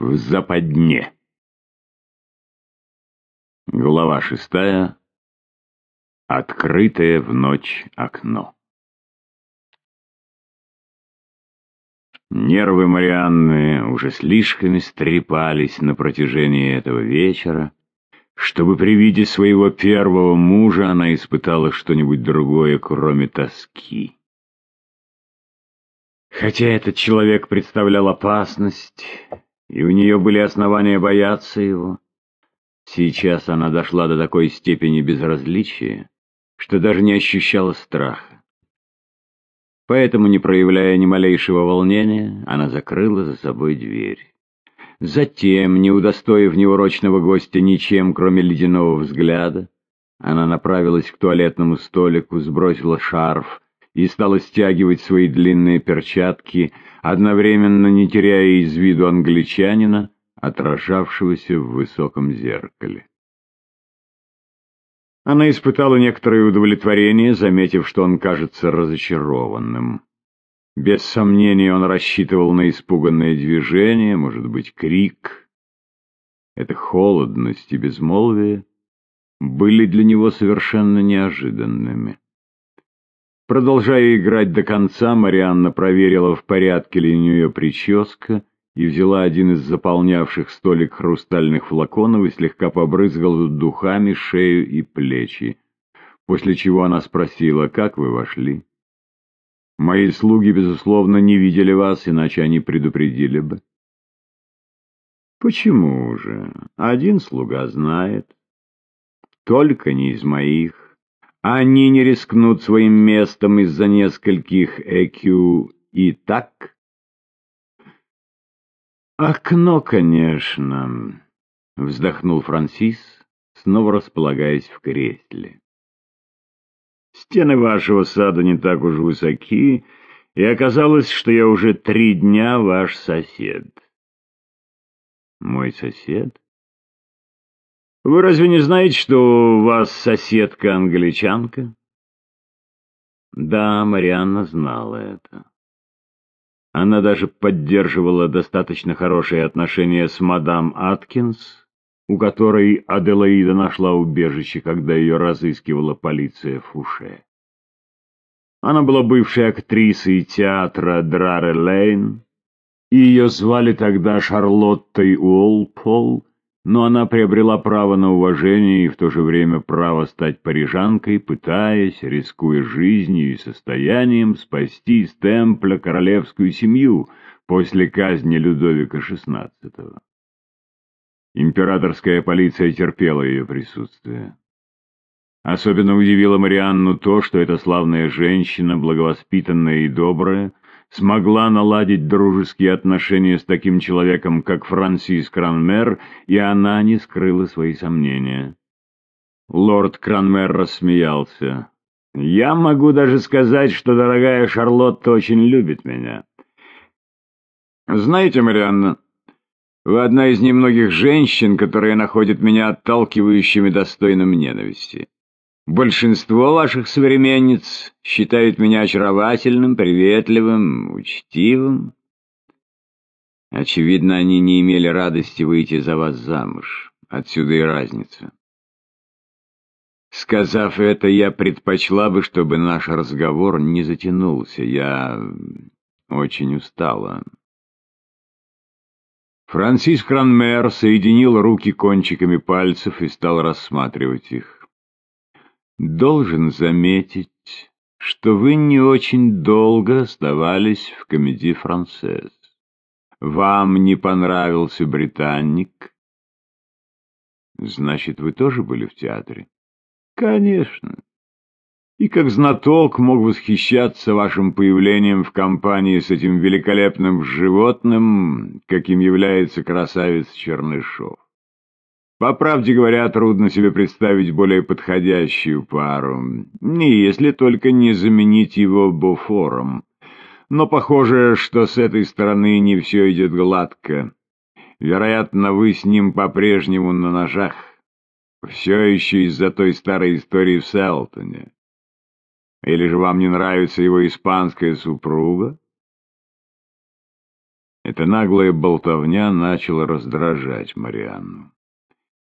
В западне. Глава шестая. Открытое в ночь окно. Нервы Марианны уже слишком истрепались на протяжении этого вечера, чтобы при виде своего первого мужа она испытала что-нибудь другое, кроме тоски. Хотя этот человек представлял опасность, и у нее были основания бояться его, сейчас она дошла до такой степени безразличия, что даже не ощущала страха. Поэтому, не проявляя ни малейшего волнения, она закрыла за собой дверь. Затем, не удостоив неурочного гостя ничем, кроме ледяного взгляда, она направилась к туалетному столику, сбросила шарф и стала стягивать свои длинные перчатки, одновременно не теряя из виду англичанина, отражавшегося в высоком зеркале. Она испытала некоторое удовлетворение, заметив, что он кажется разочарованным. Без сомнения он рассчитывал на испуганное движение, может быть, крик. Эта холодность и безмолвие были для него совершенно неожиданными. Продолжая играть до конца, Марианна проверила, в порядке ли у нее прическа, и взяла один из заполнявших столик хрустальных флаконов и слегка побрызгала духами шею и плечи, после чего она спросила, «Как вы вошли?» Мои слуги, безусловно, не видели вас, иначе они предупредили бы. Почему же? Один слуга знает. Только не из моих. Они не рискнут своим местом из-за нескольких ЭКЮ и так. Окно, конечно, вздохнул Франсис, снова располагаясь в кресле. Стены вашего сада не так уж высоки, и оказалось, что я уже три дня ваш сосед. Мой сосед? Вы разве не знаете, что у вас соседка-англичанка? Да, Марианна знала это. Она даже поддерживала достаточно хорошие отношения с мадам Аткинс, у которой Аделаида нашла убежище, когда ее разыскивала полиция Фуше. Она была бывшей актрисой театра Драре Лейн, и ее звали тогда Шарлоттой Уолпол, но она приобрела право на уважение и в то же время право стать парижанкой, пытаясь, рискуя жизнью и состоянием, спасти из темпля королевскую семью после казни Людовика XVI. Императорская полиция терпела ее присутствие. Особенно удивило Марианну то, что эта славная женщина, благовоспитанная и добрая, смогла наладить дружеские отношения с таким человеком, как Франсис Кранмер, и она не скрыла свои сомнения. Лорд Кранмер рассмеялся. «Я могу даже сказать, что дорогая Шарлотта очень любит меня. Знаете, Марианна, вы одна из немногих женщин, которые находят меня отталкивающим и достойным ненависти. Большинство ваших современниц считают меня очаровательным, приветливым, учтивым. Очевидно, они не имели радости выйти за вас замуж. Отсюда и разница. Сказав это, я предпочла бы, чтобы наш разговор не затянулся. Я очень устала. Франсис Кранмер соединил руки кончиками пальцев и стал рассматривать их. «Должен заметить, что вы не очень долго оставались в комедии «Францесс». Вам не понравился «Британник»?» «Значит, вы тоже были в театре?» «Конечно и как знаток мог восхищаться вашим появлением в компании с этим великолепным животным, каким является красавец Чернышов. По правде говоря, трудно себе представить более подходящую пару, если только не заменить его буфором. Но похоже, что с этой стороны не все идет гладко. Вероятно, вы с ним по-прежнему на ножах. Все еще из-за той старой истории в Селтоне. Или же вам не нравится его испанская супруга? Эта наглая болтовня начала раздражать Марианну.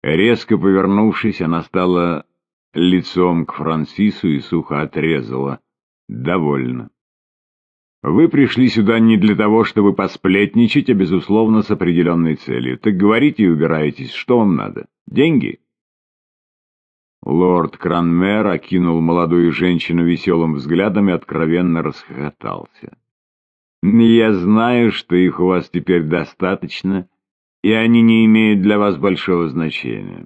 Резко повернувшись, она стала лицом к Франсису и сухо отрезала. «Довольно. Вы пришли сюда не для того, чтобы посплетничать, а, безусловно, с определенной целью. Так говорите и убирайтесь. Что вам надо? Деньги?» Лорд Кранмер окинул молодую женщину веселым взглядом и откровенно расхохотался. «Я знаю, что их у вас теперь достаточно, и они не имеют для вас большого значения.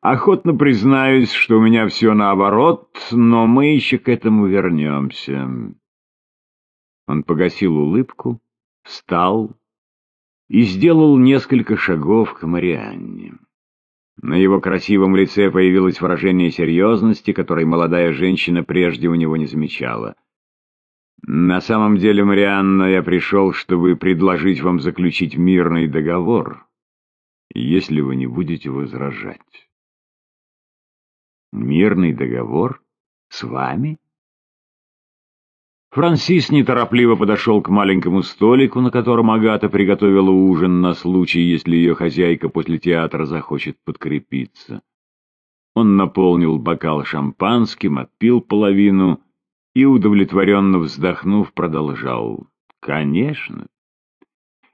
Охотно признаюсь, что у меня все наоборот, но мы еще к этому вернемся». Он погасил улыбку, встал и сделал несколько шагов к Марианне. На его красивом лице появилось выражение серьезности, которой молодая женщина прежде у него не замечала. «На самом деле, Марианна, я пришел, чтобы предложить вам заключить мирный договор, если вы не будете возражать». «Мирный договор? С вами?» Франсис неторопливо подошел к маленькому столику, на котором Агата приготовила ужин на случай, если ее хозяйка после театра захочет подкрепиться. Он наполнил бокал шампанским, отпил половину и, удовлетворенно вздохнув, продолжал. «Конечно.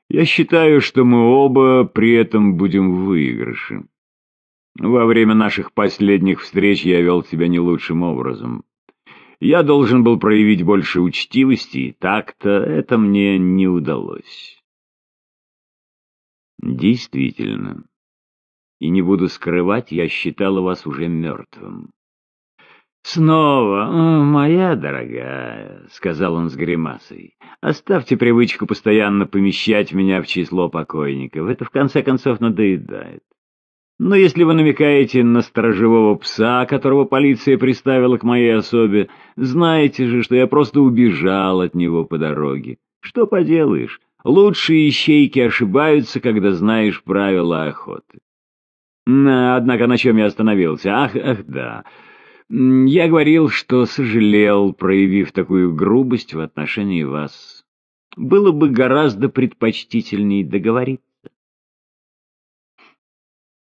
Я считаю, что мы оба при этом будем в выигрыше. Во время наших последних встреч я вел себя не лучшим образом». Я должен был проявить больше учтивости, и так-то это мне не удалось. Действительно. И не буду скрывать, я считала вас уже мертвым. «Снова, моя дорогая», — сказал он с гримасой, — «оставьте привычку постоянно помещать меня в число покойников. Это, в конце концов, надоедает. Но если вы намекаете на сторожевого пса, которого полиция приставила к моей особе, знаете же, что я просто убежал от него по дороге. Что поделаешь, лучшие ищейки ошибаются, когда знаешь правила охоты. Однако на чем я остановился? Ах, ах, да. Я говорил, что сожалел, проявив такую грубость в отношении вас. Было бы гораздо предпочтительней договориться.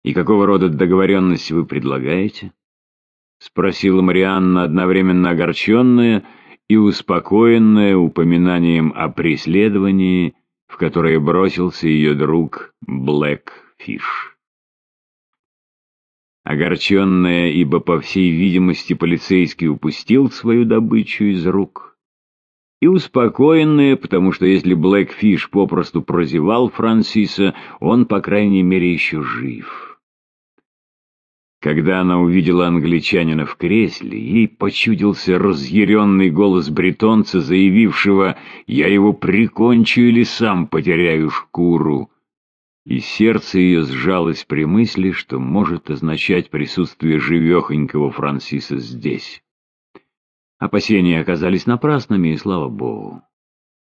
«И какого рода договоренность вы предлагаете?» — спросила Марианна, одновременно огорченная и успокоенная упоминанием о преследовании, в которое бросился ее друг Блэкфиш. Огорченная, ибо, по всей видимости, полицейский упустил свою добычу из рук, и успокоенная, потому что если Блэкфиш попросту прозевал Франсиса, он, по крайней мере, еще жив. Когда она увидела англичанина в кресле, ей почудился разъяренный голос бретонца, заявившего «Я его прикончу или сам потеряю шкуру». И сердце ее сжалось при мысли, что может означать присутствие живехонького Франсиса здесь. Опасения оказались напрасными, и слава богу.